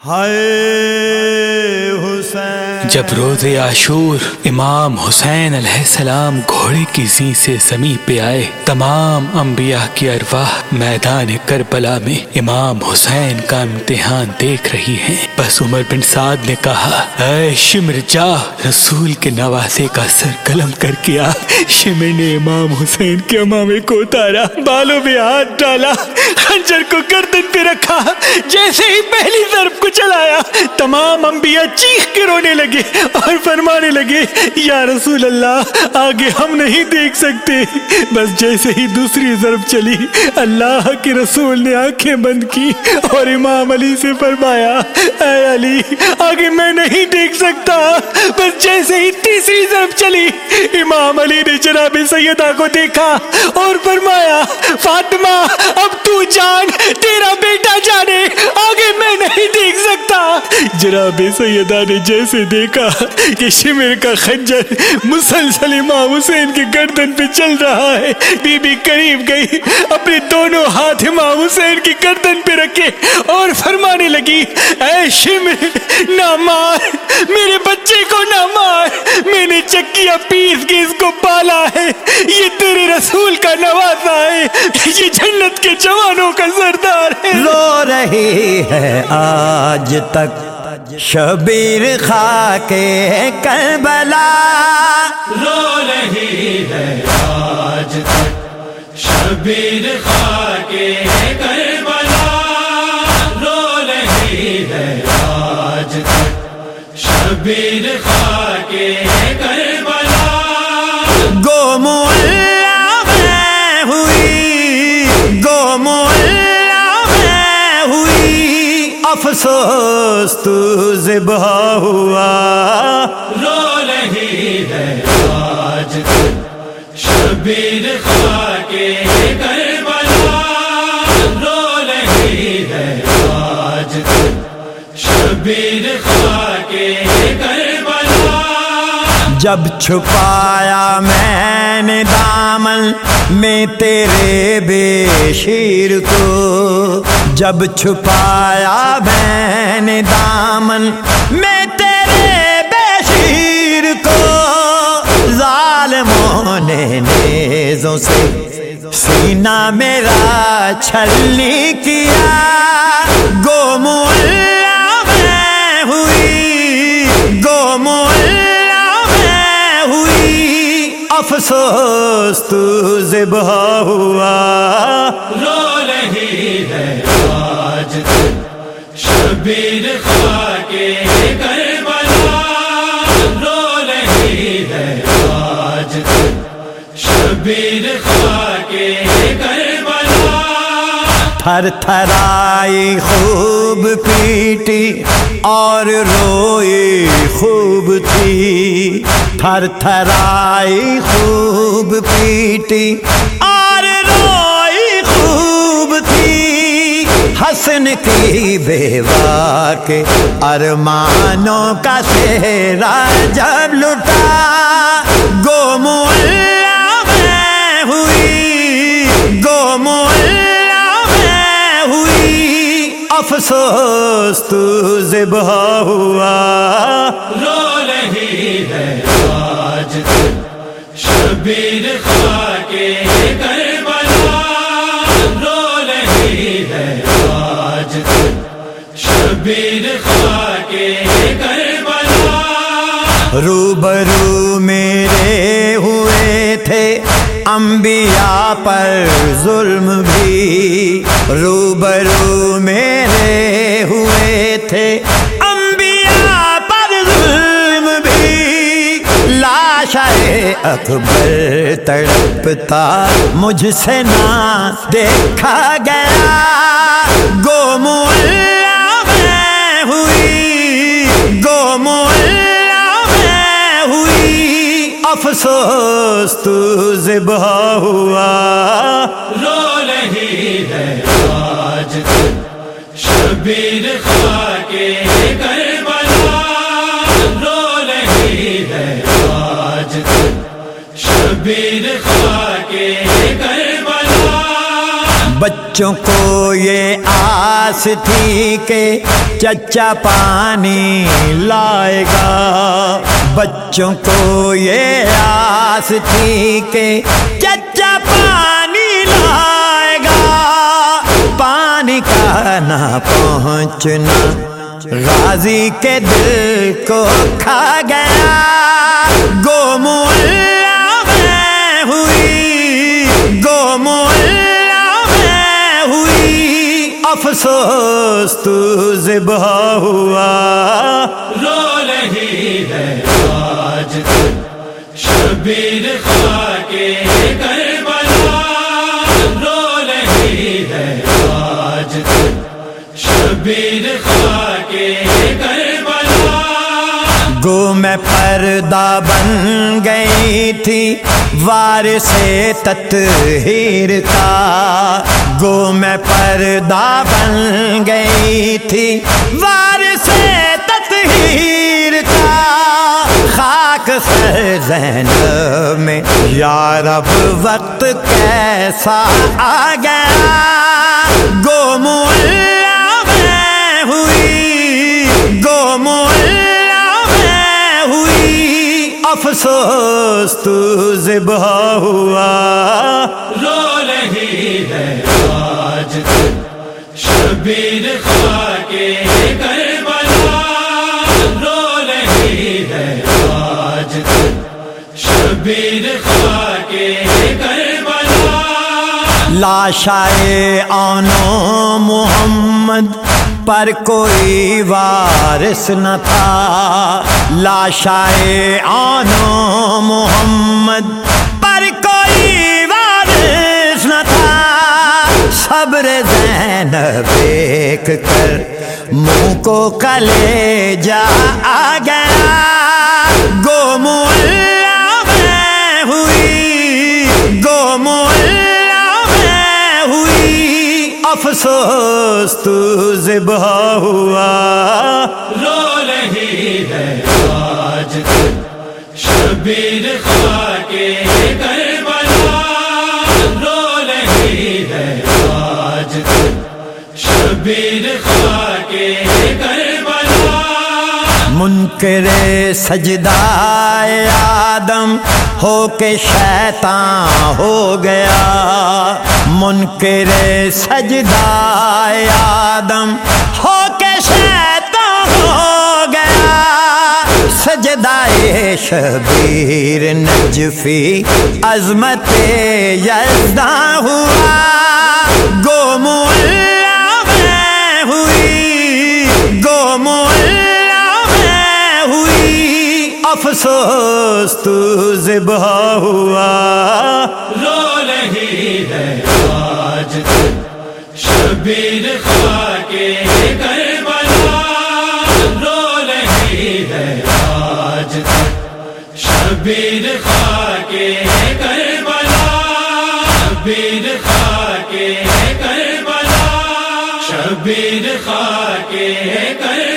ہائے حسین۔ جب روز عاشور امام حسین علیہ السلام گھوڑے کی زی سے زمین پہ آئے، تمام انبیاء کی ارواح میدان کربلا میں امام حسین کا امتحان دیکھ رہی ہیں۔ بس عمر بن سعد نے کہا، اے شمر جا، رسول کے نوازے کا سر قلم کر کے آ۔ شمر نے امام حسین کے امامے کو اتارا، بالوں میں ہاتھ ڈالا، خنجر کو گردن پہ رکھا، جیسے ہی پہلی ضرب کو چلایا، تمام انبیاء چیخ کے رونے لگے۔ اور فرمانے لگے، یا رسول اللہ، آگے ہم نہیں دیکھ سکتے. بس جیسے ہی دوسری ضرب چلی، اللہ کے رسول نے آنکھیں بند کی اور امام علی سے فرمایا، اے علی، آگے میں نہیں دیکھ سکتا. بس جیسے ہی تیسری ضرب چلی، امام علی نے جناب سیدہ کو دیکھا اور فرمایا، فاطمہ، اب تو جان، تیرا بیٹا جانے، آگے میں نہیں دیکھ سکتا. جناب سیدہ نے جیسے دیکھا کہ شمر کا خنجر مسلسل امام حسین کے گردن پہ چل رہا ہے۔ بی بی قریب گئی، اپنے دونوں ہاتھ امام حسین کی گردن پہ رکھے اور فرمانے لگی، اے شمر، نہ مار، میرے بچے کو نہ مار۔ میں نے چکیا پیس کے اس کو پالا ہے۔ یہ تیرے رسول کا نوازا ہے۔ یہ جنت کے جوانوں کا سردار ہے۔ رو رہی ہے آج تک۔ شبیر خا کے کربلا رو رہی ہے آج تک شبیر خا کے کربلا رو رہی ہے آج تک شبیر خا کے افسوس تو ذبح ہوا۔ رو رہی ہے آج شبیر خا کے کربلا۔ رو رہی ہے آج شبیر خا کے کربلا۔ جب چھپایا میں نے دامن میں تیرے بے شیر کو جب چھپایا میں نے دامن میں تیرے بے شیر کو ظالموں نے نیزوں سے سینہ میرا چھلنی کیا۔ گو مولا میں ہوئی گو مولا میں ہوئی۔ افسوس تو ذبح ہوا۔ شبیر خا کے کربلا رو رہی ہے آج شبیر خا کے کربلا تھر تھرائی خوب پیٹی اور روئی خوب تھی۔ تھر تھرائی خوب پیٹی حسن کی بیوا کے ارمانوں کا سہرا جب لٹا گو مولا میں ہوئی گو مولا میں ہوئی۔ افسوس تو ذبح ہوا۔ رو رہی ہے آج شبیر شبیر خا کربلا روبرو میرے ہوئے تھے، انبیاء پر ظلم بھی۔ روبرو میرے ہوئے تھے، انبیاء پر ظلم بھی۔ لاش اکبر تڑپتا، مجھ سے نہ دیکھا گیا۔ دوست ذبح ہوا۔ رو رہی ہے آج شبیر کے کربلا۔ رو رہی ہے آج شبیر کے کربلا۔ بچوں کو یہ آس تھی کہ چچا پانی لائے گا۔ بچوں کو یہ آس تھی کہ چچا پانی لائے گا۔ پانی کا نہ پہنچنا۔ غازی کے دل کو کھا گیا۔ گو مولا میں ہوئی۔ گو مولا میں ہوئی۔ افسوس تو ذبح ہوا۔ شبیر خاک کربلا رو رہی ہے آج شبیر خاک گو میں پردہ بن گئی تھی، وار سے تطہیر کا۔ گو میں پردہ بن گئی تھی، وار سے تطہیر کا۔ خاک سر زینب میں یارب وقت کیسا آ گیا۔ گو مولا افسوس تو ذبح ہوا۔ رو رہی ہے آج شبیر خاک کربلا۔ رو رہی ہے آج شبیر خاک کربلا۔ لاشائے آنو محمد۔ پر کوئی وارث نہ تھا۔ لاشائے آنو محمد پر کوئی وارث نہ تھا۔ صبر زین دیکھ کر منہ کو کلے جا آ گیا۔ گو مولا افسوس تو ذبح ہوا۔ رو رہی ہے آج شبیر منکر سجدہ آدم ہو کے شیطان ہو گیا۔ منکر سجدہ آدم ہو کے شیطان ہو گیا۔ سجدائے شبیر نجفی عظمت یزداں ہوا۔ گو ہوئی افسوس تو ذبح ہوا۔ رو رہی ہے آج شبیر خاک کربلا۔ رو رہی ہے آج شبیر خاک کربلا۔ شبیر خاک کربلا۔ شبیر خاک کربلا۔